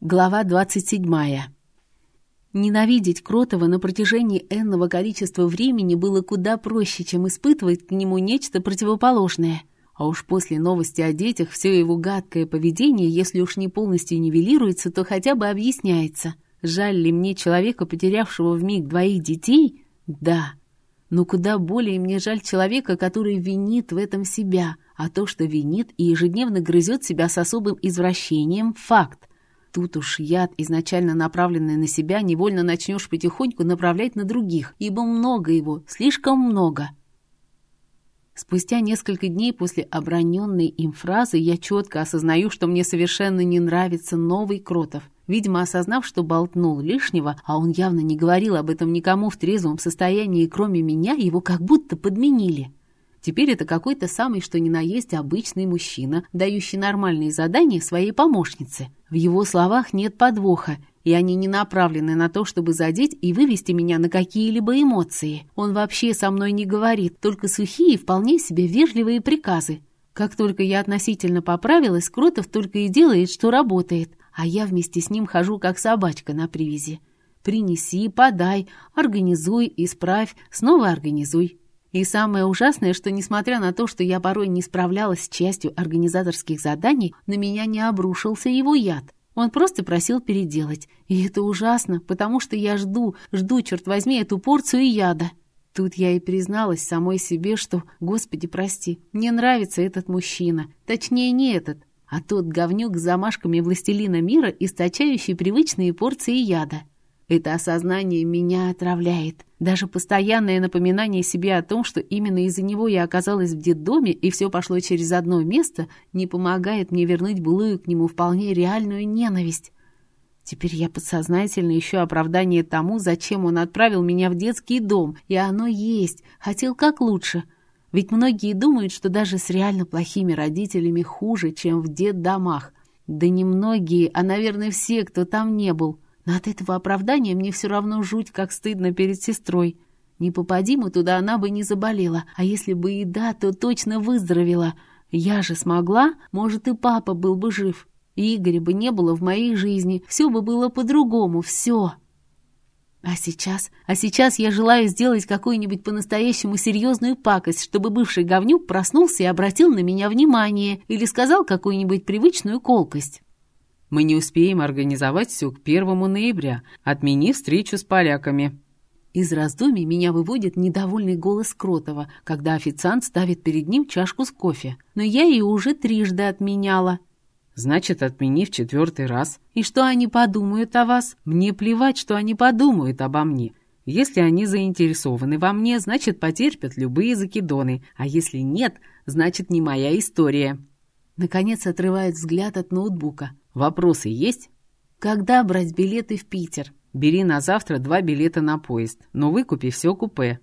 Глава 27. Ненавидеть Кротова на протяжении энного количества времени было куда проще, чем испытывать к нему нечто противоположное. А уж после новости о детях все его гадкое поведение, если уж не полностью нивелируется, то хотя бы объясняется. Жаль ли мне человека, потерявшего в миг двоих детей? Да. Но куда более мне жаль человека, который винит в этом себя, а то, что винит и ежедневно грызет себя с особым извращением – факт. Тут уж яд, изначально направленный на себя, невольно начнешь потихоньку направлять на других, ибо много его, слишком много. Спустя несколько дней после оброненной им фразы я четко осознаю, что мне совершенно не нравится новый Кротов. Видимо, осознав, что болтнул лишнего, а он явно не говорил об этом никому в трезвом состоянии, кроме меня, его как будто подменили. Теперь это какой-то самый что ни на есть обычный мужчина, дающий нормальные задания своей помощнице. В его словах нет подвоха, и они не направлены на то, чтобы задеть и вывести меня на какие-либо эмоции. Он вообще со мной не говорит, только сухие, вполне себе вежливые приказы. Как только я относительно поправилась, Кротов только и делает, что работает, а я вместе с ним хожу как собачка на привязи. Принеси, подай, организуй, исправь, снова организуй. И самое ужасное, что несмотря на то, что я порой не справлялась с частью организаторских заданий, на меня не обрушился его яд. Он просто просил переделать. И это ужасно, потому что я жду, жду, черт возьми, эту порцию яда. Тут я и призналась самой себе, что, господи, прости, мне нравится этот мужчина. Точнее, не этот, а тот говнюк с замашками властелина мира, источающий привычные порции яда. Это осознание меня отравляет. Даже постоянное напоминание себе о том, что именно из-за него я оказалась в детдоме и все пошло через одно место, не помогает мне вернуть былую к нему вполне реальную ненависть. Теперь я подсознательно ищу оправдание тому, зачем он отправил меня в детский дом, и оно есть, хотел как лучше. Ведь многие думают, что даже с реально плохими родителями хуже, чем в детдомах. Да не многие, а, наверное, все, кто там не был. Но от этого оправдания мне все равно жуть, как стыдно перед сестрой. Не попади мы туда, она бы не заболела. А если бы и да, то точно выздоровела. Я же смогла, может, и папа был бы жив. И Игоря бы не было в моей жизни. Все бы было по-другому, все. А сейчас? А сейчас я желаю сделать какую-нибудь по-настоящему серьезную пакость, чтобы бывший говнюк проснулся и обратил на меня внимание или сказал какую-нибудь привычную колкость. Мы не успеем организовать все к первому ноября. Отмени встречу с поляками». Из раздумий меня выводит недовольный голос Кротова, когда официант ставит перед ним чашку с кофе. Но я ее уже трижды отменяла. «Значит, отмени в четвертый раз». «И что они подумают о вас? Мне плевать, что они подумают обо мне. Если они заинтересованы во мне, значит, потерпят любые закидоны, а если нет, значит, не моя история». Наконец отрывает взгляд от ноутбука. Вопросы есть? Когда брать билеты в Питер? Бери на завтра два билета на поезд, но выкупи все купе.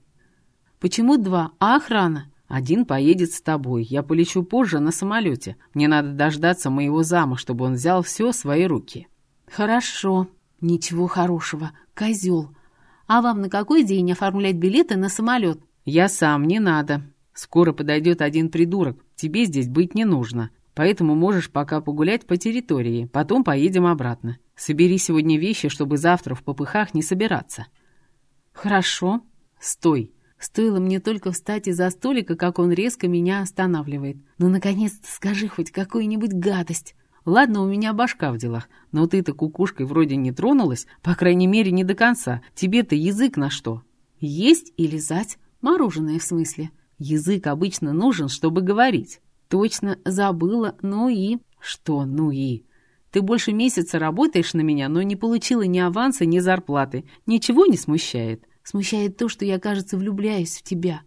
Почему два? А охрана? Один поедет с тобой. Я полечу позже на самолете. Мне надо дождаться моего зама, чтобы он взял все в свои руки. Хорошо. Ничего хорошего. Козел. А вам на какой день оформлять билеты на самолет? Я сам, не надо. Скоро подойдет один придурок. Тебе здесь быть не нужно. Поэтому можешь пока погулять по территории, потом поедем обратно. Собери сегодня вещи, чтобы завтра в попыхах не собираться». «Хорошо. Стой». Стоило мне только встать из-за столика, как он резко меня останавливает. «Ну, наконец-то скажи хоть какую-нибудь гадость». Ладно, у меня башка в делах, но ты-то кукушкой вроде не тронулась, по крайней мере, не до конца. Тебе-то язык на что? Есть и лизать. Мороженое в смысле. Язык обычно нужен, чтобы говорить. Точно, забыла. Ну и... Что ну и? Ты больше месяца работаешь на меня, но не получила ни аванса, ни зарплаты. Ничего не смущает? Смущает то, что я, кажется, влюбляюсь в тебя.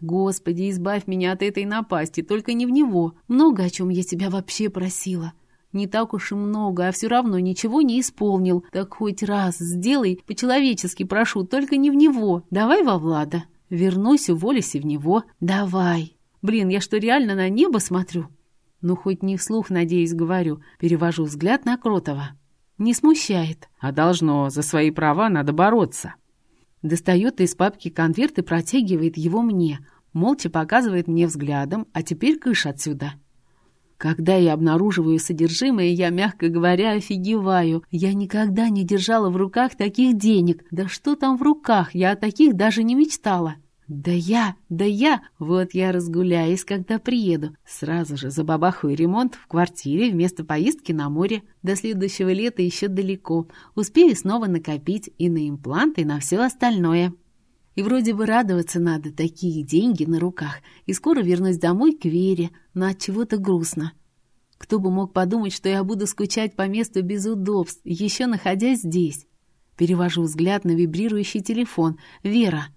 Господи, избавь меня от этой напасти, только не в него. Много о чем я тебя вообще просила. Не так уж и много, а все равно ничего не исполнил. Так хоть раз сделай, по-человечески прошу, только не в него. Давай во Влада. Вернусь, уволюсь и в него. Давай. Блин, я что, реально на небо смотрю? Ну, хоть не вслух, надеюсь, говорю. Перевожу взгляд на Кротова. Не смущает. А должно, за свои права надо бороться. Достает из папки конверт и протягивает его мне. Молча показывает мне взглядом, а теперь кыш отсюда. Когда я обнаруживаю содержимое, я, мягко говоря, офигеваю. Я никогда не держала в руках таких денег. Да что там в руках? Я о таких даже не мечтала. Да я, да я, вот я разгуляюсь, когда приеду. Сразу же забабахаю ремонт в квартире вместо поездки на море. До следующего лета еще далеко. Успею снова накопить и на импланты, и на все остальное. И вроде бы радоваться надо, такие деньги на руках. И скоро вернусь домой к Вере, но от чего-то грустно. Кто бы мог подумать, что я буду скучать по месту без удобств, еще находясь здесь. Перевожу взгляд на вибрирующий телефон. «Вера!»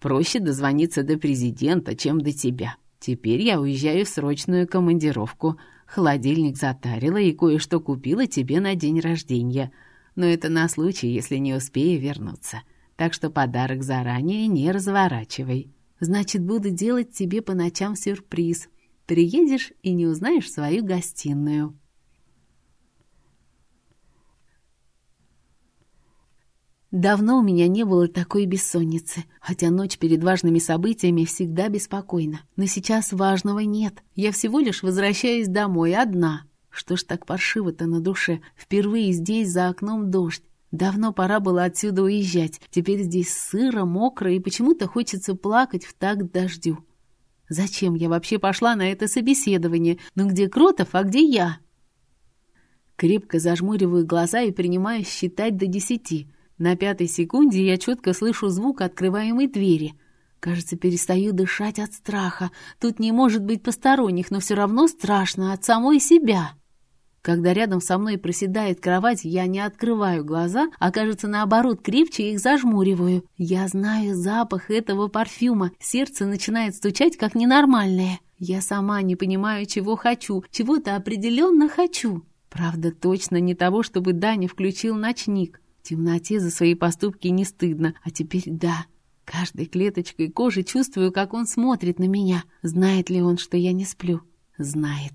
«Проще дозвониться до президента, чем до тебя. Теперь я уезжаю в срочную командировку. Холодильник затарила и кое-что купила тебе на день рождения. Но это на случай, если не успею вернуться так что подарок заранее не разворачивай. Значит, буду делать тебе по ночам сюрприз. Приедешь и не узнаешь свою гостиную. Давно у меня не было такой бессонницы, хотя ночь перед важными событиями всегда беспокойна. Но сейчас важного нет. Я всего лишь возвращаюсь домой одна. Что ж так паршиво-то на душе? Впервые здесь за окном дождь. Давно пора было отсюда уезжать. Теперь здесь сыро, мокро, и почему-то хочется плакать в такт дождю. Зачем я вообще пошла на это собеседование? Ну где Кротов, а где я? Крепко зажмуриваю глаза и принимаю считать до десяти. На пятой секунде я четко слышу звук открываемой двери. Кажется, перестаю дышать от страха. Тут не может быть посторонних, но все равно страшно от самой себя. Когда рядом со мной проседает кровать, я не открываю глаза, а, кажется, наоборот, крепче их зажмуриваю. Я знаю запах этого парфюма. Сердце начинает стучать, как ненормальное. Я сама не понимаю, чего хочу. Чего-то определенно хочу. Правда, точно не того, чтобы Даня включил ночник. В темноте за свои поступки не стыдно. А теперь да. Каждой клеточкой кожи чувствую, как он смотрит на меня. Знает ли он, что я не сплю? Знает.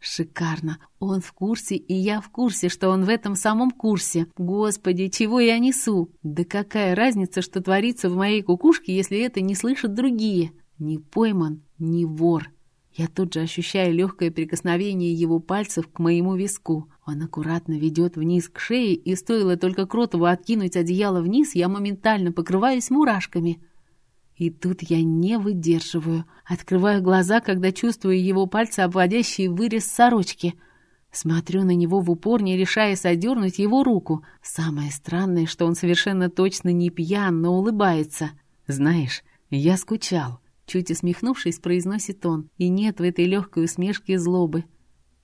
Шикарно. Он в курсе, и я в курсе, что он в этом самом курсе. Господи, чего я несу? Да какая разница, что творится в моей кукушке, если это не слышат другие? Не пойман, не вор. Я тут же ощущаю легкое прикосновение его пальцев к моему виску. Он аккуратно ведет вниз к шее, и стоило только Кротову откинуть одеяло вниз, я моментально покрываюсь мурашками. И тут я не выдерживаю. Открываю глаза, когда чувствую его пальцы, обводящие вырез сорочки. Смотрю на него в упор, не решаясь одернуть его руку. Самое странное, что он совершенно точно не пьян, но улыбается. «Знаешь, я скучал», — чуть усмехнувшись, произносит он. И нет в этой легкой усмешке злобы.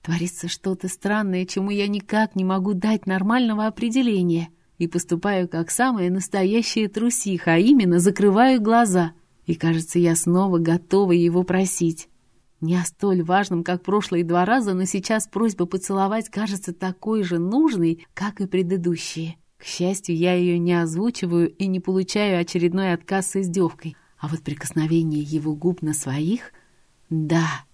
Творится что-то странное, чему я никак не могу дать нормального определения и поступаю как самая настоящая трусиха, а именно закрываю глаза. И, кажется, я снова готова его просить. Не о столь важном, как прошлые два раза, но сейчас просьба поцеловать кажется такой же нужной, как и предыдущие. К счастью, я ее не озвучиваю и не получаю очередной отказ с издевкой. А вот прикосновение его губ на своих... Да,